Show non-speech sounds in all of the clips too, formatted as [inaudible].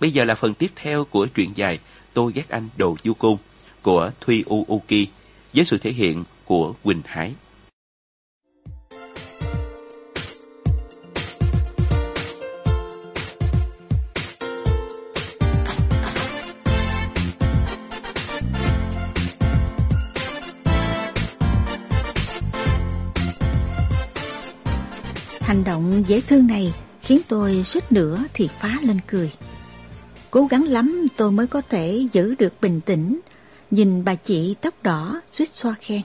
Bây giờ là phần tiếp theo của truyện dài Tôi ghét anh đồ du côn của Thuy Uuki với sự thể hiện của Quỳnh Hải. Hành động dễ thương này khiến tôi suýt nữa thì phá lên cười. Cố gắng lắm tôi mới có thể giữ được bình tĩnh, nhìn bà chị tóc đỏ suýt xoa khen.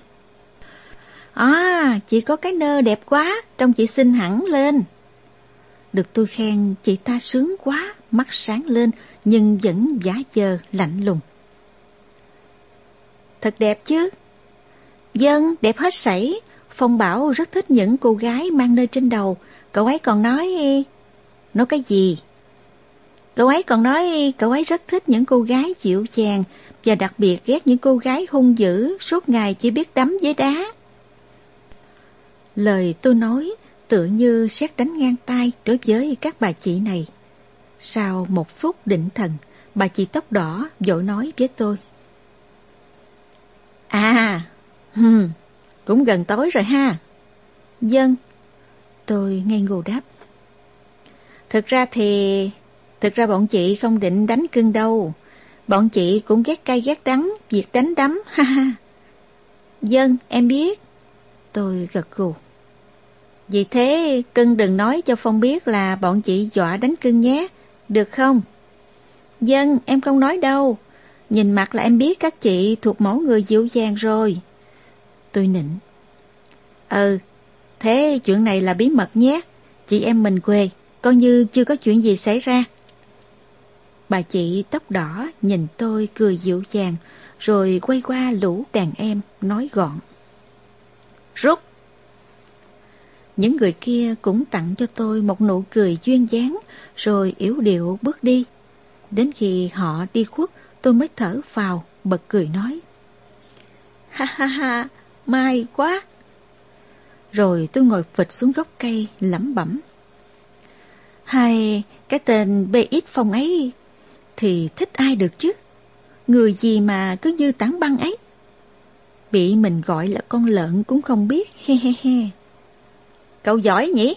À, chị có cái nơ đẹp quá, trông chị xinh hẳn lên. Được tôi khen, chị ta sướng quá, mắt sáng lên, nhưng vẫn giả dờ, lạnh lùng. Thật đẹp chứ? Dân, đẹp hết sảy. Phong Bảo rất thích những cô gái mang nơ trên đầu. Cậu ấy còn nói... Nói cái gì? Cậu ấy còn nói cậu ấy rất thích những cô gái dịu dàng và đặc biệt ghét những cô gái hung dữ suốt ngày chỉ biết đấm với đá. Lời tôi nói tựa như xét đánh ngang tay đối với các bà chị này. Sau một phút định thần, bà chị tóc đỏ vội nói với tôi. À, hừm, cũng gần tối rồi ha. Dân, tôi ngây ngô đáp. Thực ra thì Thực ra bọn chị không định đánh cưng đâu. Bọn chị cũng ghét cay ghét đắng, việc đánh đấm, [laughs] ha ha. Dân, em biết. Tôi gật gù. Vì thế, cưng đừng nói cho Phong biết là bọn chị dọa đánh cưng nhé, được không? Dân, em không nói đâu. Nhìn mặt là em biết các chị thuộc mẫu người dịu dàng rồi. Tôi nịnh. Ừ, thế chuyện này là bí mật nhé. Chị em mình quê, coi như chưa có chuyện gì xảy ra. Bà chị tóc đỏ nhìn tôi cười dịu dàng, rồi quay qua lũ đàn em nói gọn. Rút! Những người kia cũng tặng cho tôi một nụ cười duyên dáng, rồi yếu điệu bước đi. Đến khi họ đi khuất, tôi mới thở vào, bật cười nói. Ha ha ha, may quá! Rồi tôi ngồi phịch xuống gốc cây, lẩm bẩm. Hay, cái tên BX phong ấy thì thích ai được chứ? Người gì mà cứ như tảng băng ấy? Bị mình gọi là con lợn cũng không biết, he he he. Cậu giỏi nhỉ?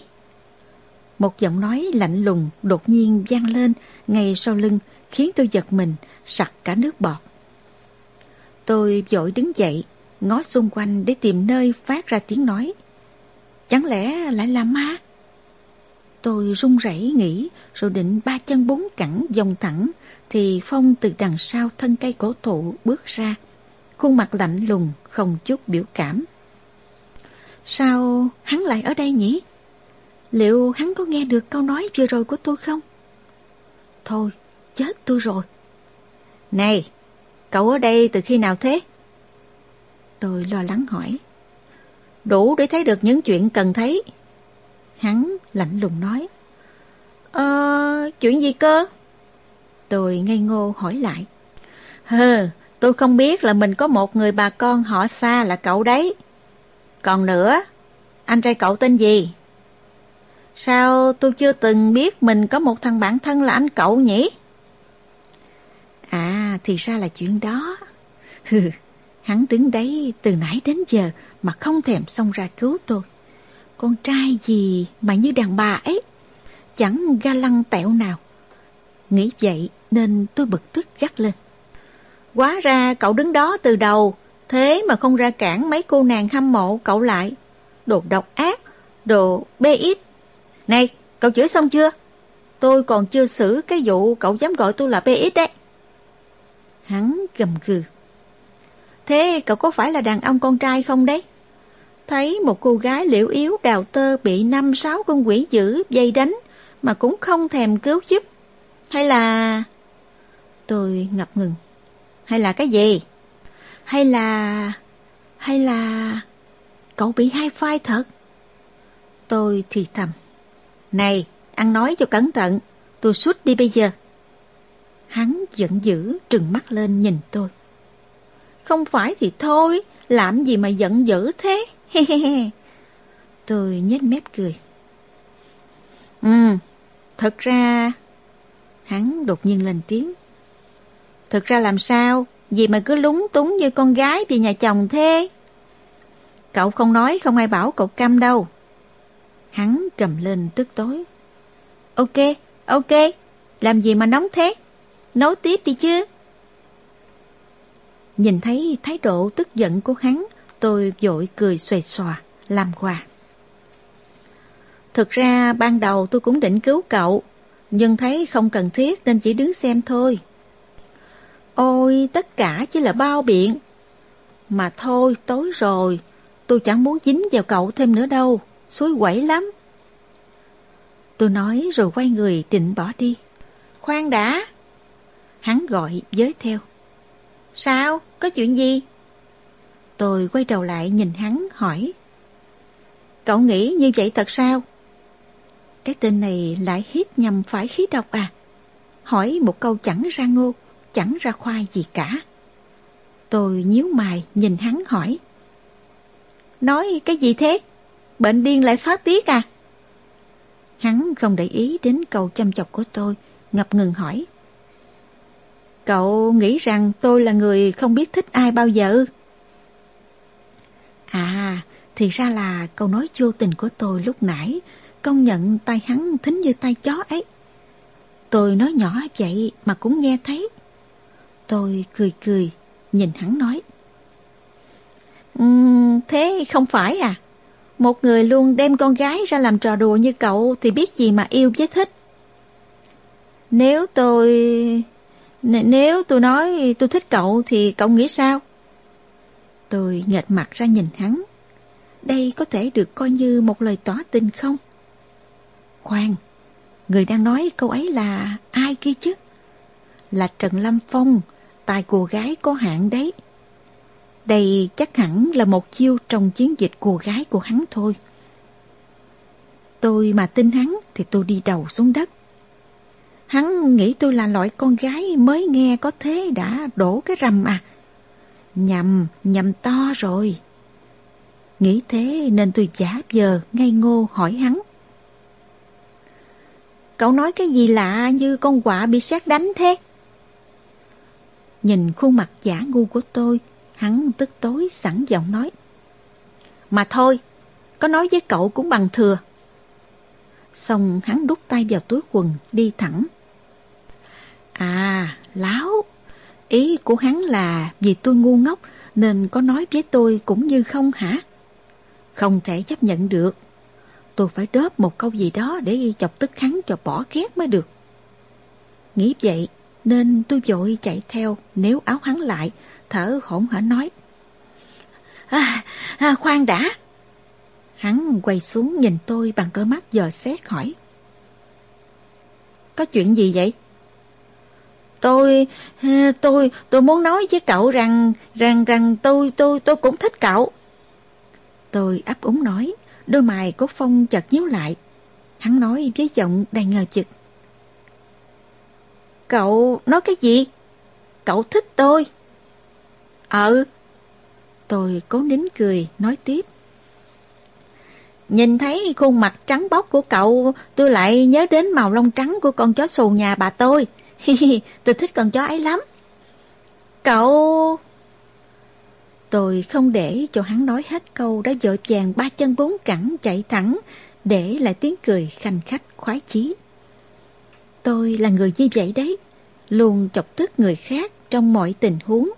Một giọng nói lạnh lùng đột nhiên vang lên ngay sau lưng khiến tôi giật mình, sặc cả nước bọt. Tôi vội đứng dậy, ngó xung quanh để tìm nơi phát ra tiếng nói. Chẳng lẽ lại là ma? Tôi run rẩy nghĩ rồi định ba chân bốn cẳng dòng thẳng thì Phong từ đằng sau thân cây cổ thụ bước ra, khuôn mặt lạnh lùng, không chút biểu cảm. Sao hắn lại ở đây nhỉ? Liệu hắn có nghe được câu nói vừa rồi của tôi không? Thôi, chết tôi rồi. Này, cậu ở đây từ khi nào thế? Tôi lo lắng hỏi. Đủ để thấy được những chuyện cần thấy. Hắn lạnh lùng nói. Ờ, chuyện gì cơ? Tôi ngây ngô hỏi lại. Hừ, tôi không biết là mình có một người bà con họ xa là cậu đấy. Còn nữa, anh trai cậu tên gì? Sao tôi chưa từng biết mình có một thằng bạn thân là anh cậu nhỉ? À, thì ra là chuyện đó. Hừ, hắn đứng đấy từ nãy đến giờ mà không thèm xông ra cứu tôi. Con trai gì mà như đàn bà ấy, chẳng ga lăng tẹo nào. Nghĩ vậy nên tôi bực tức gắt lên. Quá ra cậu đứng đó từ đầu, thế mà không ra cản mấy cô nàng hâm mộ cậu lại. Đồ độc ác, đồ bê ít. Này, cậu chửi xong chưa? Tôi còn chưa xử cái vụ cậu dám gọi tôi là bê ít đấy. Hắn gầm gừ. Thế cậu có phải là đàn ông con trai không đấy? Thấy một cô gái liễu yếu đào tơ bị năm sáu con quỷ dữ dây đánh mà cũng không thèm cứu giúp. Hay là... Tôi ngập ngừng. Hay là cái gì? Hay là... Hay là... Cậu bị hai phai thật? Tôi thì thầm. Này, ăn nói cho cẩn thận. Tôi suốt đi bây giờ. Hắn giận dữ trừng mắt lên nhìn tôi. Không phải thì thôi, làm gì mà giận dữ thế? [laughs] tôi nhếch mép cười. Ừ, thật ra Hắn đột nhiên lên tiếng. Thực ra làm sao? Gì mà cứ lúng túng như con gái về nhà chồng thế? Cậu không nói không ai bảo cậu câm đâu. Hắn cầm lên tức tối. Ok, ok, làm gì mà nóng thế? Nấu tiếp đi chứ. Nhìn thấy thái độ tức giận của hắn, tôi vội cười xoay xòa, làm quà. Thực ra ban đầu tôi cũng định cứu cậu, nhưng thấy không cần thiết nên chỉ đứng xem thôi. Ôi, tất cả chỉ là bao biện. Mà thôi, tối rồi, tôi chẳng muốn dính vào cậu thêm nữa đâu, suối quẩy lắm. Tôi nói rồi quay người định bỏ đi. Khoan đã! Hắn gọi giới theo. Sao? Có chuyện gì? Tôi quay đầu lại nhìn hắn hỏi. Cậu nghĩ như vậy thật sao? Cái tên này lại hít nhầm phải khí độc à? Hỏi một câu chẳng ra ngô, chẳng ra khoai gì cả. Tôi nhíu mày nhìn hắn hỏi. Nói cái gì thế? Bệnh điên lại phát tiết à? Hắn không để ý đến câu chăm chọc của tôi, ngập ngừng hỏi. Cậu nghĩ rằng tôi là người không biết thích ai bao giờ? À, thì ra là câu nói vô tình của tôi lúc nãy, công nhận tay hắn thính như tay chó ấy. Tôi nói nhỏ vậy mà cũng nghe thấy. Tôi cười cười, nhìn hắn nói. Um, thế không phải à? Một người luôn đem con gái ra làm trò đùa như cậu thì biết gì mà yêu với thích. Nếu tôi... Nếu tôi nói tôi thích cậu thì cậu nghĩ sao? Tôi nghệt mặt ra nhìn hắn. Đây có thể được coi như một lời tỏ tình không? Khoan, người đang nói câu ấy là ai kia chứ? Là Trần Lâm Phong, tài cô gái có hạn đấy. Đây chắc hẳn là một chiêu trong chiến dịch cô gái của hắn thôi. Tôi mà tin hắn thì tôi đi đầu xuống đất. Hắn nghĩ tôi là loại con gái mới nghe có thế đã đổ cái rầm à. Nhầm, nhầm to rồi. Nghĩ thế nên tôi giả giờ ngây ngô hỏi hắn. Cậu nói cái gì lạ như con quạ bị sát đánh thế? Nhìn khuôn mặt giả ngu của tôi, hắn tức tối sẵn giọng nói. Mà thôi, có nói với cậu cũng bằng thừa. Xong hắn đút tay vào túi quần, đi thẳng. À, láo, ý của hắn là vì tôi ngu ngốc nên có nói với tôi cũng như không hả? Không thể chấp nhận được. Tôi phải đớp một câu gì đó để chọc tức hắn cho bỏ ghét mới được. Nghĩ vậy nên tôi vội chạy theo nếu áo hắn lại, thở hổn hển nói. À, à, khoan đã. Hắn quay xuống nhìn tôi bằng đôi mắt dò xét hỏi. Có chuyện gì vậy? Tôi, ờ, tôi, tôi muốn nói với cậu rằng, rằng, rằng tôi, tôi, tôi cũng thích cậu. Tôi ấp úng nói, đôi mày của Phong chợt nhíu lại. Hắn nói với giọng đầy ngờ chực. Cậu nói cái gì? Cậu thích tôi. Ừ. Tôi cố nín cười, nói tiếp. Nhìn thấy khuôn mặt trắng bóc của cậu, tôi lại nhớ đến màu lông trắng của con chó xù nhà bà tôi. [laughs] tôi thích con chó ấy lắm. Cậu... Tôi không để cho hắn nói hết câu đã dội vàng ba chân bốn cẳng chạy thẳng, để lại tiếng cười khanh khách khoái chí. Tôi là người như vậy đấy, luôn chọc tức người khác trong mọi tình huống.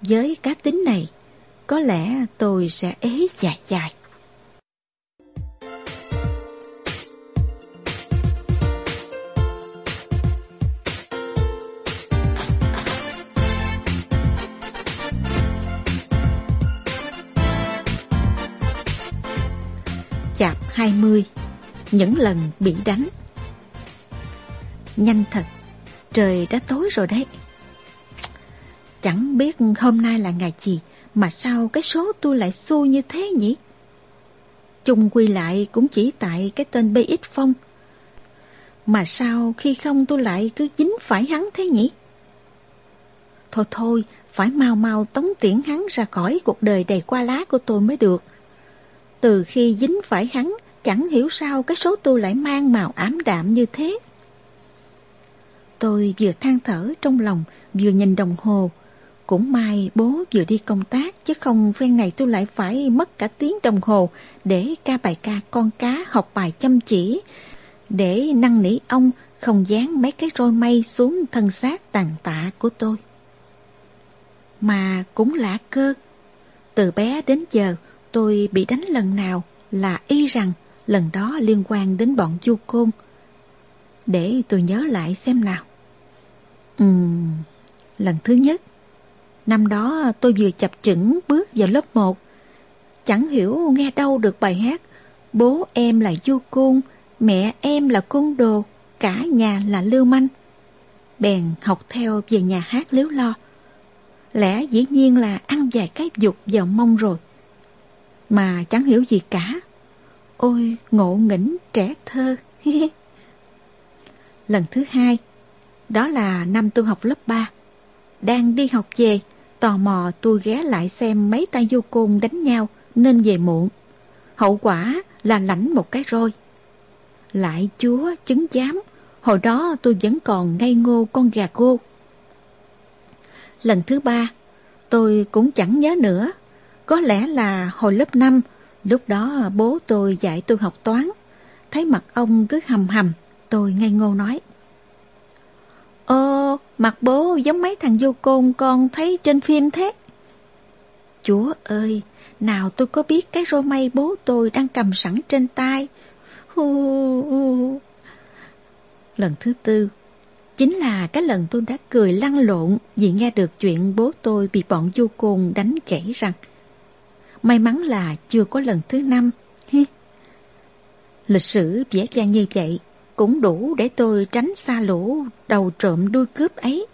Với cá tính này, có lẽ tôi sẽ ế dài dài. 20 Những lần bị đánh. Nhanh thật Trời đã tối rồi đấy. Chẳng biết hôm nay là ngày gì Mà sao cái số tôi lại xui như thế nhỉ? Chung quy lại cũng chỉ tại cái tên BX Phong. Mà sao khi không tôi lại cứ dính phải hắn thế nhỉ? Thôi thôi Phải mau mau tống tiễn hắn ra khỏi cuộc đời đầy qua lá của tôi mới được. Từ khi dính phải hắn, chẳng hiểu sao cái số tôi lại mang màu ám đạm như thế. Tôi vừa than thở trong lòng, vừa nhìn đồng hồ. Cũng may bố vừa đi công tác, chứ không phen này tôi lại phải mất cả tiếng đồng hồ để ca bài ca con cá học bài chăm chỉ, để năn nỉ ông không dán mấy cái roi mây xuống thân xác tàn tạ của tôi. Mà cũng lạ cơ, từ bé đến giờ tôi bị đánh lần nào là y rằng lần đó liên quan đến bọn chu côn. Để tôi nhớ lại xem nào. Ừm, lần thứ nhất, năm đó tôi vừa chập chững bước vào lớp 1. Chẳng hiểu nghe đâu được bài hát Bố em là du côn, mẹ em là côn đồ, cả nhà là lưu manh. Bèn học theo về nhà hát liếu lo. Lẽ dĩ nhiên là ăn vài cái dục vào mông rồi. Mà chẳng hiểu gì cả. Ôi ngộ nghĩnh trẻ thơ. [laughs] Lần thứ hai, đó là năm tôi học lớp 3. Đang đi học về, tò mò tôi ghé lại xem mấy tay du côn đánh nhau nên về muộn. Hậu quả là lãnh một cái roi. Lại chúa chứng giám, hồi đó tôi vẫn còn ngây ngô con gà cô. Lần thứ ba, tôi cũng chẳng nhớ nữa. Có lẽ là hồi lớp 5, lúc đó bố tôi dạy tôi học toán. Thấy mặt ông cứ hầm hầm, tôi ngây ngô nói. "Ô, mặt bố giống mấy thằng vô côn con thấy trên phim thế. Chúa ơi, nào tôi có biết cái rô mây bố tôi đang cầm sẵn trên tay. Hù... Lần thứ tư, chính là cái lần tôi đã cười lăn lộn vì nghe được chuyện bố tôi bị bọn vô côn đánh gãy răng. May mắn là chưa có lần thứ năm. Lịch sử vẽ vang như vậy cũng đủ để tôi tránh xa lũ đầu trộm đuôi cướp ấy.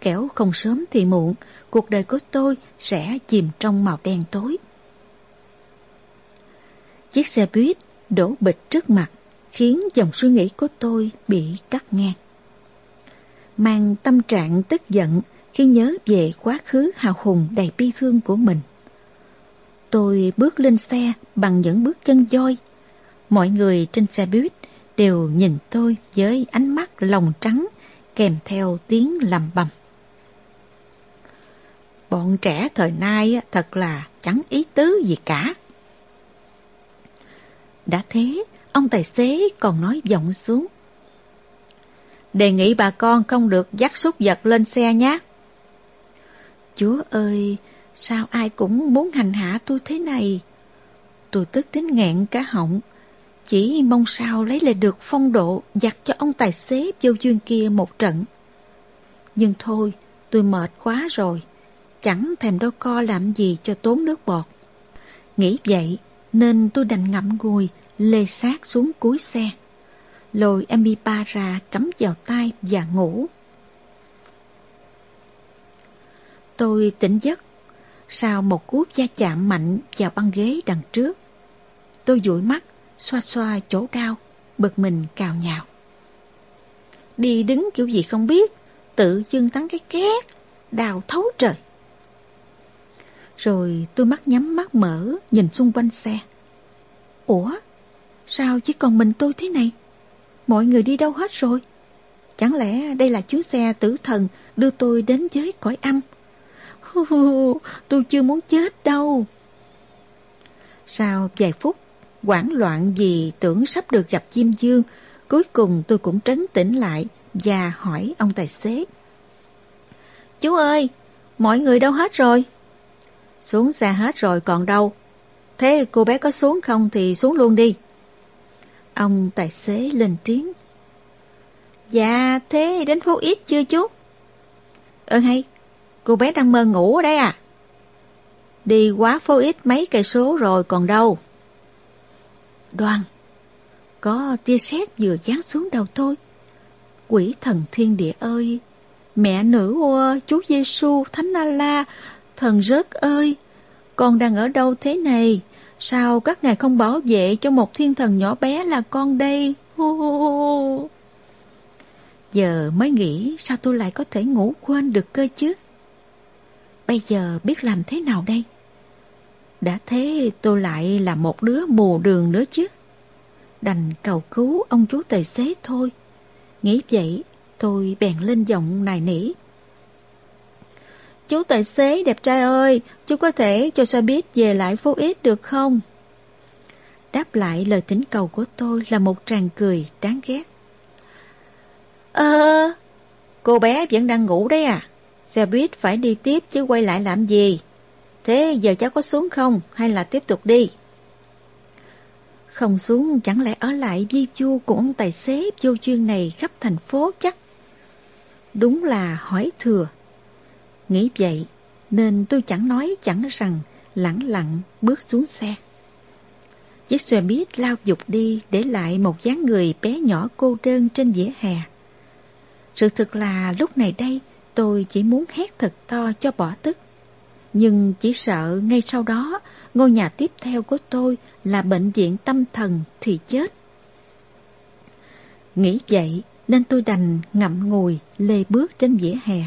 Kẻo không sớm thì muộn, cuộc đời của tôi sẽ chìm trong màu đen tối. Chiếc xe buýt đổ bịch trước mặt, khiến dòng suy nghĩ của tôi bị cắt ngang. Mang tâm trạng tức giận khi nhớ về quá khứ hào hùng đầy bi thương của mình. Tôi bước lên xe bằng những bước chân voi. Mọi người trên xe buýt đều nhìn tôi với ánh mắt lòng trắng kèm theo tiếng lầm bầm. Bọn trẻ thời nay thật là chẳng ý tứ gì cả. Đã thế, ông tài xế còn nói giọng xuống. Đề nghị bà con không được dắt súc vật lên xe nhé. Chúa ơi, sao ai cũng muốn hành hạ tôi thế này? Tôi tức đến nghẹn cả họng, chỉ mong sao lấy lại được phong độ giặt cho ông tài xế vô duyên kia một trận. Nhưng thôi, tôi mệt quá rồi, chẳng thèm đâu co làm gì cho tốn nước bọt. Nghĩ vậy nên tôi đành ngậm ngùi lê sát xuống cuối xe, lôi MP3 ra cắm vào tay và ngủ. Tôi tỉnh giấc sau một cú va chạm mạnh vào băng ghế đằng trước. Tôi dụi mắt, xoa xoa chỗ đau, bực mình cào nhào. Đi đứng kiểu gì không biết, tự dưng tắn cái két, đào thấu trời. Rồi tôi mắt nhắm mắt mở, nhìn xung quanh xe. Ủa, sao chỉ còn mình tôi thế này? Mọi người đi đâu hết rồi? Chẳng lẽ đây là chuyến xe tử thần đưa tôi đến với cõi âm? [laughs] Tôi chưa muốn chết đâu. Sau vài phút, hoảng loạn vì tưởng sắp được gặp Diêm Dương, cuối cùng tôi cũng trấn tĩnh lại và hỏi ông tài xế. Chú ơi, mọi người đâu hết rồi? Xuống xe hết rồi còn đâu? Thế cô bé có xuống không thì xuống luôn đi. Ông tài xế lên tiếng. Dạ, thế đến phố ít chưa chú? Ừ hay, cô bé đang mơ ngủ ở đây à? Đi quá phố ít mấy cây số rồi còn đâu. Đoan, có tia sét vừa giáng xuống đầu tôi. Quỷ thần thiên địa ơi, mẹ nữ ô, chú Giêsu, Thánh A-la, thần rớt ơi, con đang ở đâu thế này? Sao các ngài không bảo vệ cho một thiên thần nhỏ bé là con đây? Hô hô hô. Giờ mới nghĩ sao tôi lại có thể ngủ quên được cơ chứ? Bây giờ biết làm thế nào đây? Đã thế tôi lại là một đứa mù đường nữa chứ. Đành cầu cứu ông chú tài xế thôi. Nghĩ vậy, Tôi bèn lên giọng nài nỉ. Chú tài xế đẹp trai ơi, chú có thể cho xe biết về lại phố ít được không? Đáp lại lời thỉnh cầu của tôi là một tràng cười đáng ghét. Ờ, cô bé vẫn đang ngủ đấy à? Xe buýt phải đi tiếp chứ quay lại làm gì? Thế giờ cháu có xuống không hay là tiếp tục đi? Không xuống, chẳng lẽ ở lại di chu của ông tài xế vô chuyên này khắp thành phố chắc? Đúng là hỏi thừa. Nghĩ vậy, nên tôi chẳng nói chẳng rằng, lẳng lặng bước xuống xe. Chiếc xe buýt lao dục đi để lại một dáng người bé nhỏ cô đơn trên vỉa hè. Sự thật là lúc này đây tôi chỉ muốn hét thật to cho bỏ tức. Nhưng chỉ sợ ngay sau đó ngôi nhà tiếp theo của tôi là bệnh viện tâm thần thì chết. Nghĩ vậy nên tôi đành ngậm ngùi lê bước trên vỉa hè.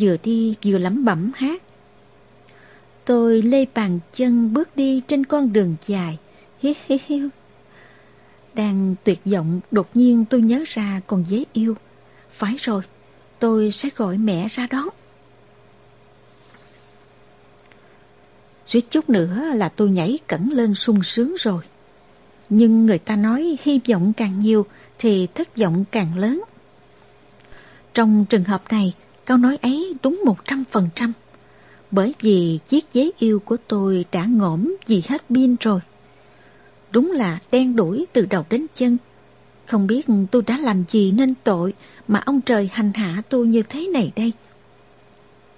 Vừa đi vừa lẩm bẩm hát. Tôi lê bàn chân bước đi trên con đường dài. Hi hi hi. Đang tuyệt vọng, đột nhiên tôi nhớ ra con dế yêu. Phải rồi, tôi sẽ gọi mẹ ra đó. Suýt chút nữa là tôi nhảy cẩn lên sung sướng rồi. Nhưng người ta nói hy vọng càng nhiều thì thất vọng càng lớn. Trong trường hợp này, câu nói ấy đúng một trăm phần trăm. Bởi vì chiếc giấy yêu của tôi đã ngổm vì hết pin rồi. Đúng là đen đuổi từ đầu đến chân. Không biết tôi đã làm gì nên tội mà ông trời hành hạ tôi như thế này đây.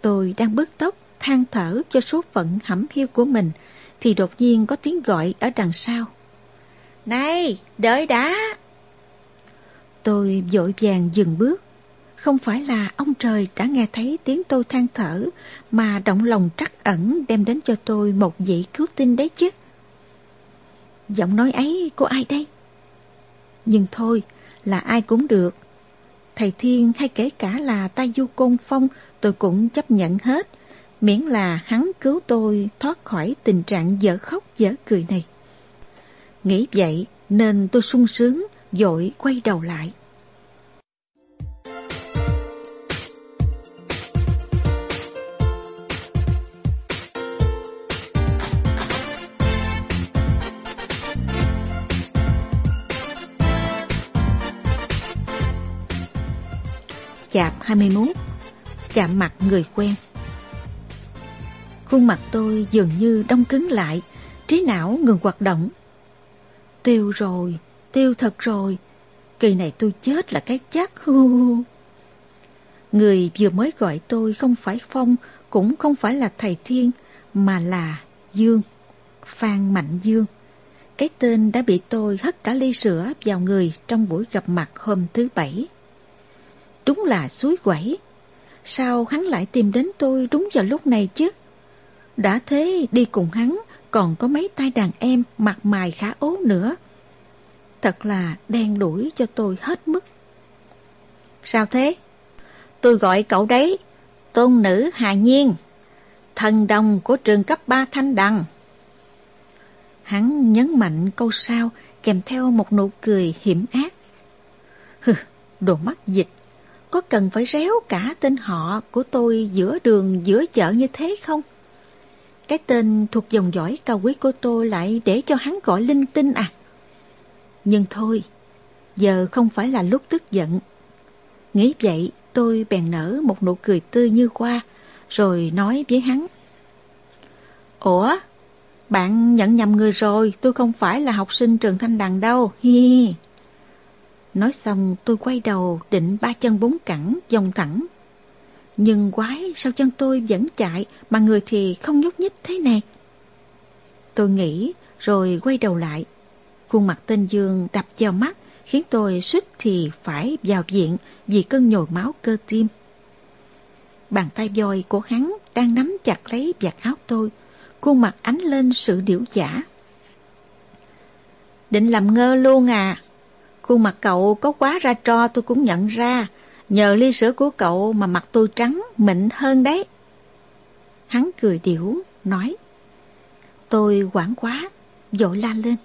Tôi đang bứt tốc than thở cho số phận hẩm hiu của mình, thì đột nhiên có tiếng gọi ở đằng sau. Này, đợi đã! Tôi vội vàng dừng bước. Không phải là ông trời đã nghe thấy tiếng tôi than thở mà động lòng trắc ẩn đem đến cho tôi một vị cứu tinh đấy chứ. Giọng nói ấy của ai đây? Nhưng thôi, là ai cũng được. Thầy Thiên hay kể cả là tay du côn phong tôi cũng chấp nhận hết miễn là hắn cứu tôi thoát khỏi tình trạng dở khóc dở cười này. Nghĩ vậy nên tôi sung sướng, dội quay đầu lại. Chạp 21 Chạm mặt người quen Khuôn mặt tôi dường như đông cứng lại, trí não ngừng hoạt động. Tiêu rồi, tiêu thật rồi, kỳ này tôi chết là cái chắc hu [laughs] Người vừa mới gọi tôi không phải Phong, cũng không phải là thầy Thiên, mà là Dương, Phan Mạnh Dương. Cái tên đã bị tôi hất cả ly sữa vào người trong buổi gặp mặt hôm thứ bảy. Đúng là suối quẩy. Sao hắn lại tìm đến tôi đúng vào lúc này chứ? Đã thế đi cùng hắn còn có mấy tay đàn em mặt mày khá ố nữa. Thật là đen đuổi cho tôi hết mức. Sao thế? Tôi gọi cậu đấy, tôn nữ Hà Nhiên, thần đồng của trường cấp 3 Thanh Đằng. Hắn nhấn mạnh câu sao kèm theo một nụ cười hiểm ác. Hừ, đồ mắt dịch, có cần phải réo cả tên họ của tôi giữa đường giữa chợ như thế không? Cái tên thuộc dòng dõi cao quý của tôi lại để cho hắn gọi linh tinh à? Nhưng thôi, giờ không phải là lúc tức giận. Nghĩ vậy, tôi bèn nở một nụ cười tươi như hoa, rồi nói với hắn. Ủa, bạn nhận nhầm người rồi, tôi không phải là học sinh trường Thanh Đằng đâu, hi hi. Nói xong tôi quay đầu định ba chân bốn cẳng, dòng thẳng nhưng quái sao chân tôi vẫn chạy mà người thì không nhúc nhích thế này. Tôi nghĩ rồi quay đầu lại. Khuôn mặt tên Dương đập vào mắt khiến tôi suýt thì phải vào viện vì cơn nhồi máu cơ tim. Bàn tay voi của hắn đang nắm chặt lấy vạt áo tôi, khuôn mặt ánh lên sự điểu giả. Định làm ngơ luôn à, khuôn mặt cậu có quá ra tro tôi cũng nhận ra, Nhờ ly sữa của cậu mà mặt tôi trắng, mịn hơn đấy. Hắn cười điểu, nói. Tôi quảng quá, dội la lên.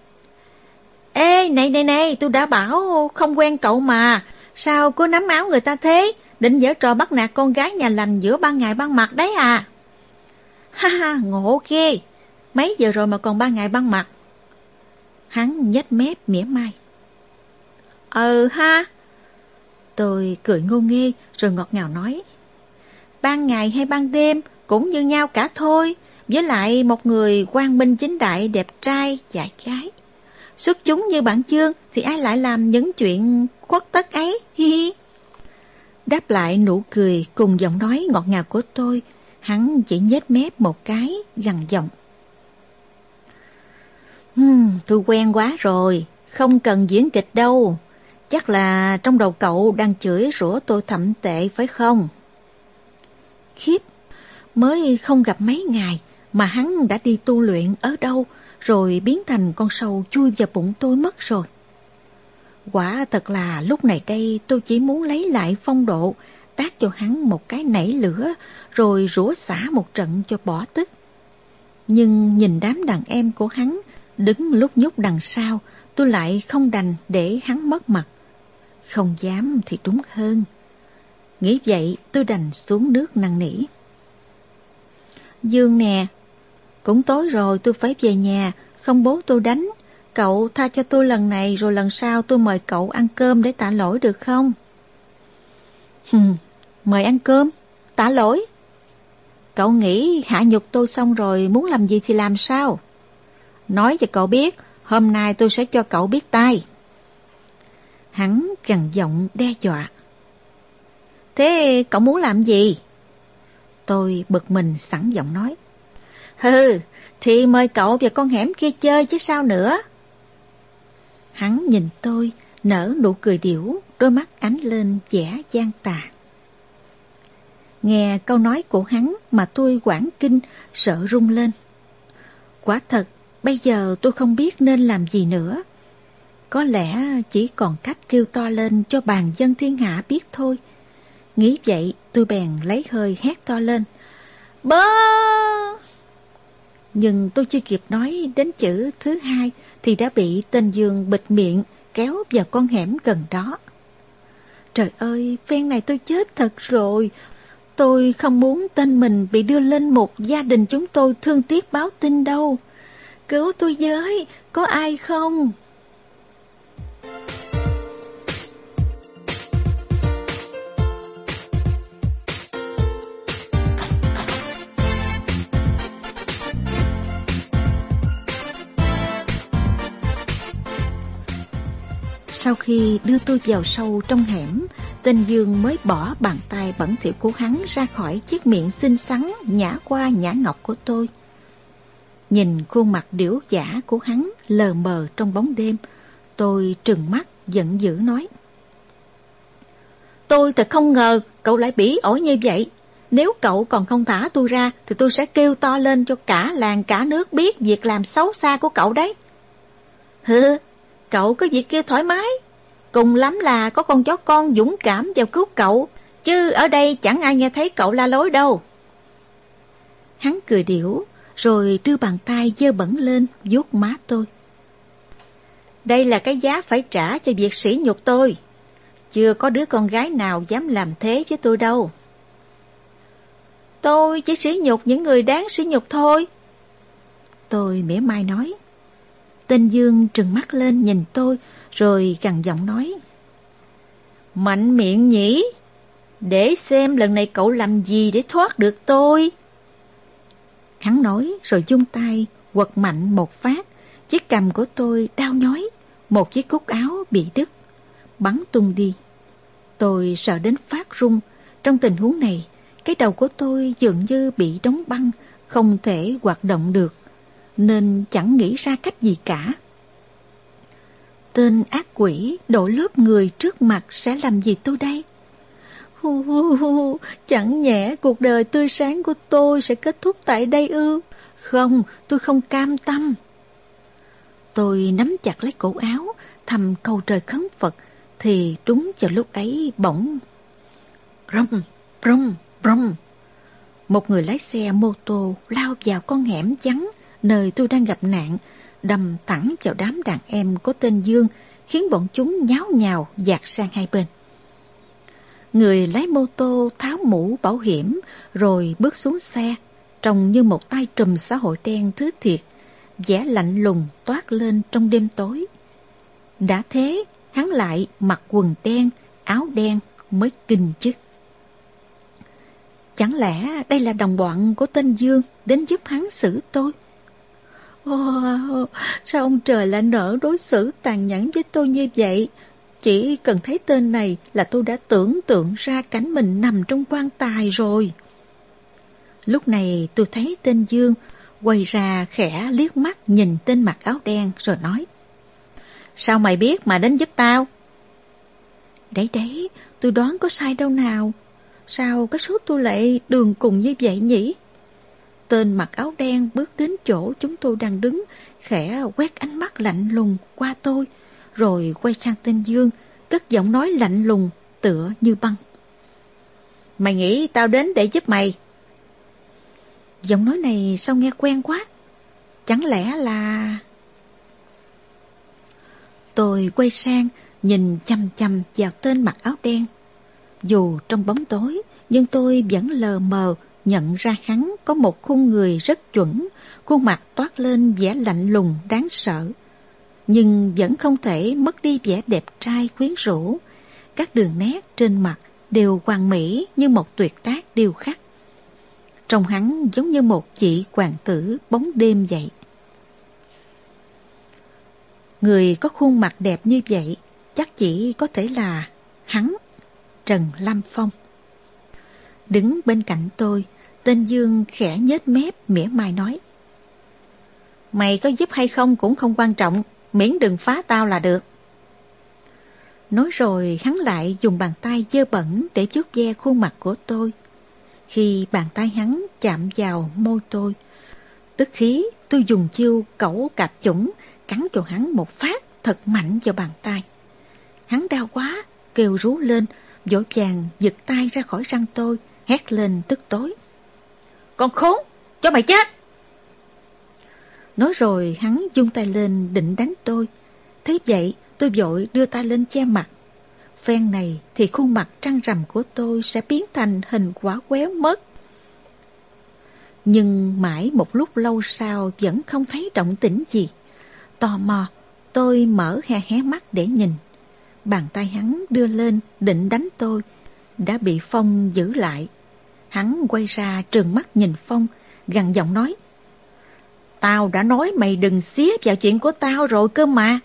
Ê, này này này, tôi đã bảo không quen cậu mà. sao cô nắm áo người ta thế? Định giở trò bắt nạt con gái nhà lành giữa ban ngày ban mặt đấy à? [laughs] Ha ha, ngộ ghê. Mấy giờ rồi mà còn ban ngày ban mặt? Hắn nhếch mép mỉa mai. Ừ ha. Tôi cười ngô nghê rồi ngọt ngào nói. Ban ngày hay ban đêm cũng như nhau cả thôi. Với lại một người quang minh chính đại đẹp trai dạy gái. Xuất chúng như bạn chương thì ai lại làm những chuyện khuất tất ấy, hi hi. Đáp lại nụ cười cùng giọng nói ngọt ngào của tôi, hắn chỉ nhếch mép một cái, gằn giọng. Hmm, tôi quen quá rồi, không cần diễn kịch đâu. Chắc là trong đầu cậu đang chửi rủa tôi thậm tệ phải không? Khiếp, mới không gặp mấy ngày mà hắn đã đi tu luyện ở đâu rồi biến thành con sâu chui vào bụng tôi mất rồi. Quả thật là lúc này đây tôi chỉ muốn lấy lại phong độ, tác cho hắn một cái nảy lửa, rồi rủa xả một trận cho bỏ tức. Nhưng nhìn đám đàn em của hắn đứng lúc nhúc đằng sau, tôi lại không đành để hắn mất mặt. Không dám thì đúng hơn. Nghĩ vậy tôi đành xuống nước năn nỉ. Dương nè, cũng tối rồi tôi phải về nhà, không bố tôi đánh. Cậu tha cho tôi lần này rồi lần sau tôi mời cậu ăn cơm để tạ lỗi được không? Hừm, mời ăn cơm, tạ lỗi. Cậu nghĩ hạ nhục tôi xong rồi muốn làm gì thì làm sao? Nói cho cậu biết, hôm nay tôi sẽ cho cậu biết tay. Hắn gằn giọng đe dọa. Thế cậu muốn làm gì? Tôi bực mình sẵn giọng nói. Hừ, thì mời cậu và con hẻm kia chơi chứ sao nữa. Hắn nhìn tôi, nở nụ cười điểu, đôi mắt ánh lên vẻ gian tà. Nghe câu nói của hắn mà tôi quảng kinh, sợ rung lên. Quả thật, bây giờ tôi không biết nên làm gì nữa. Có lẽ chỉ còn cách kêu to lên cho bàn dân thiên hạ biết thôi. Nghĩ vậy, tôi bèn lấy hơi hét to lên. Bơ! Nhưng tôi chưa kịp nói đến chữ thứ hai thì đã bị tên Dương bịt miệng kéo vào con hẻm gần đó. Trời ơi, phen này tôi chết thật rồi. Tôi không muốn tên mình bị đưa lên một gia đình chúng tôi thương tiếc báo tin đâu. Cứu tôi với, có ai không? Sau khi đưa tôi vào sâu trong hẻm, tên Dương mới bỏ bàn tay bẩn thỉu của hắn ra khỏi chiếc miệng xinh xắn, nhã qua nhã ngọc của tôi. Nhìn khuôn mặt điểu giả của hắn lờ mờ trong bóng đêm, tôi trừng mắt giận dữ nói. Tôi thật không ngờ cậu lại bỉ ổi như vậy. Nếu cậu còn không thả tôi ra thì tôi sẽ kêu to lên cho cả làng cả nước biết việc làm xấu xa của cậu đấy. Hừ, cậu có việc kia thoải mái. Cùng lắm là có con chó con dũng cảm vào cứu cậu, chứ ở đây chẳng ai nghe thấy cậu la lối đâu. Hắn cười điểu, rồi đưa bàn tay dơ bẩn lên, vuốt má tôi. Đây là cái giá phải trả cho việc sỉ nhục tôi. Chưa có đứa con gái nào dám làm thế với tôi đâu. Tôi chỉ sỉ nhục những người đáng sỉ nhục thôi. Tôi mỉa mai nói. Tên Dương trừng mắt lên nhìn tôi, rồi gằn giọng nói. Mạnh miệng nhỉ? Để xem lần này cậu làm gì để thoát được tôi. Hắn nói rồi dung tay, quật mạnh một phát. Chiếc cầm của tôi đau nhói, một chiếc cúc áo bị đứt, bắn tung đi. Tôi sợ đến phát run. Trong tình huống này, cái đầu của tôi dường như bị đóng băng, không thể hoạt động được nên chẳng nghĩ ra cách gì cả. Tên ác quỷ đổ lớp người trước mặt sẽ làm gì tôi đây? Hu hu hu, chẳng nhẽ cuộc đời tươi sáng của tôi sẽ kết thúc tại đây ư? Không, tôi không cam tâm. Tôi nắm chặt lấy cổ áo, thầm cầu trời khấn Phật, thì đúng vào lúc ấy bỗng... Rông, rông, rông. Một người lái xe mô tô lao vào con hẻm vắng, nơi tôi đang gặp nạn, đâm thẳng vào đám đàn em có tên Dương, khiến bọn chúng nháo nhào dạt sang hai bên. Người lái mô tô tháo mũ bảo hiểm rồi bước xuống xe, trông như một tay trùm xã hội đen thứ thiệt, vẻ lạnh lùng toát lên trong đêm tối. Đã thế, hắn lại mặc quần đen, áo đen mới kinh chứ. Chẳng lẽ đây là đồng bọn của tên Dương đến giúp hắn xử tôi? Wow, sao ông trời lại nỡ đối xử tàn nhẫn với tôi như vậy? Chỉ cần thấy tên này là tôi đã tưởng tượng ra cảnh mình nằm trong quan tài rồi. Lúc này tôi thấy tên Dương quay ra khẽ liếc mắt nhìn tên mặc áo đen rồi nói. Sao mày biết mà đến giúp tao? Đấy đấy, tôi đoán có sai đâu nào. Sao cái số tôi lại đường cùng như vậy nhỉ? Tên mặc áo đen bước đến chỗ chúng tôi đang đứng, khẽ quét ánh mắt lạnh lùng qua tôi, rồi quay sang tên Dương, cất giọng nói lạnh lùng, tựa như băng. Mày nghĩ tao đến để giúp mày? Giọng nói này sao nghe quen quá? Chẳng lẽ là... Tôi quay sang, nhìn chăm chăm vào tên mặc áo đen. Dù trong bóng tối, nhưng tôi vẫn lờ mờ nhận ra hắn có một khuôn người rất chuẩn, khuôn mặt toát lên vẻ lạnh lùng đáng sợ. Nhưng vẫn không thể mất đi vẻ đẹp trai quyến rũ. Các đường nét trên mặt đều hoàn mỹ như một tuyệt tác điêu khắc. Trông hắn giống như một vị hoàng tử bóng đêm vậy. Người có khuôn mặt đẹp như vậy chắc chỉ có thể là hắn, Trần Lam Phong. Đứng bên cạnh tôi, tên Dương khẽ nhếch mép mỉa mai nói. Mày có giúp hay không cũng không quan trọng, miễn đừng phá tao là được. Nói rồi hắn lại dùng bàn tay dơ bẩn để chuốt ve khuôn mặt của tôi. Khi bàn tay hắn chạm vào môi tôi, tức khí tôi dùng chiêu cẩu cạp chủng cắn cho hắn một phát thật mạnh vào bàn tay. Hắn đau quá, kêu rú lên, dỗ vàng giật tay ra khỏi răng tôi, hét lên tức tối. Con khốn, cho mày chết! Nói rồi hắn dung tay lên định đánh tôi. Thấy vậy tôi vội đưa tay lên che mặt. Phen này thì khuôn mặt trăng rằm của tôi sẽ biến thành hình quả quéo mất. Nhưng mãi một lúc lâu sau vẫn không thấy động tĩnh gì. Tò mò, tôi mở hé hé mắt để nhìn. Bàn tay hắn đưa lên định đánh tôi, đã bị Phong giữ lại. Hắn quay ra trừng mắt nhìn Phong, gằn giọng nói. Tao đã nói mày đừng xía vào chuyện của tao rồi cơ mà.